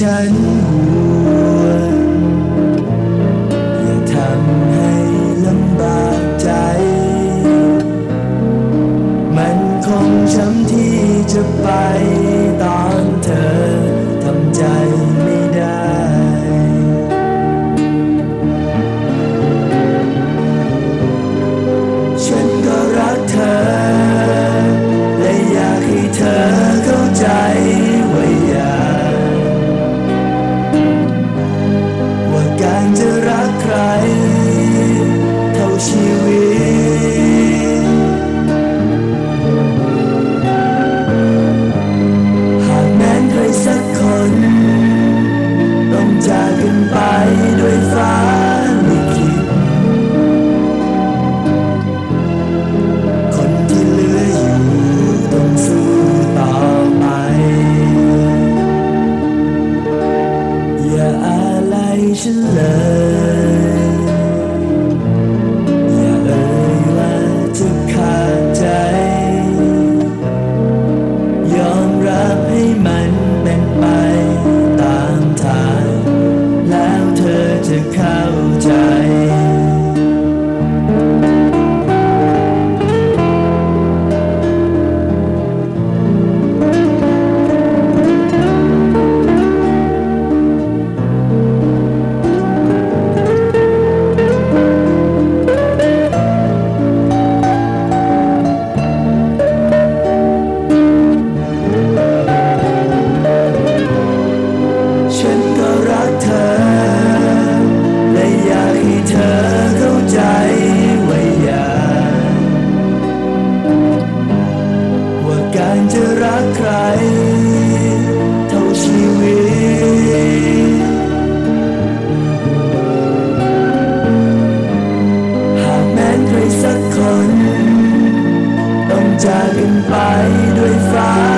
ฉันห่วงอย่าทำให้ลำบากใจ มันคงช้ำที่จะไป ฉันเลย จากกันไปด้วยฟ้า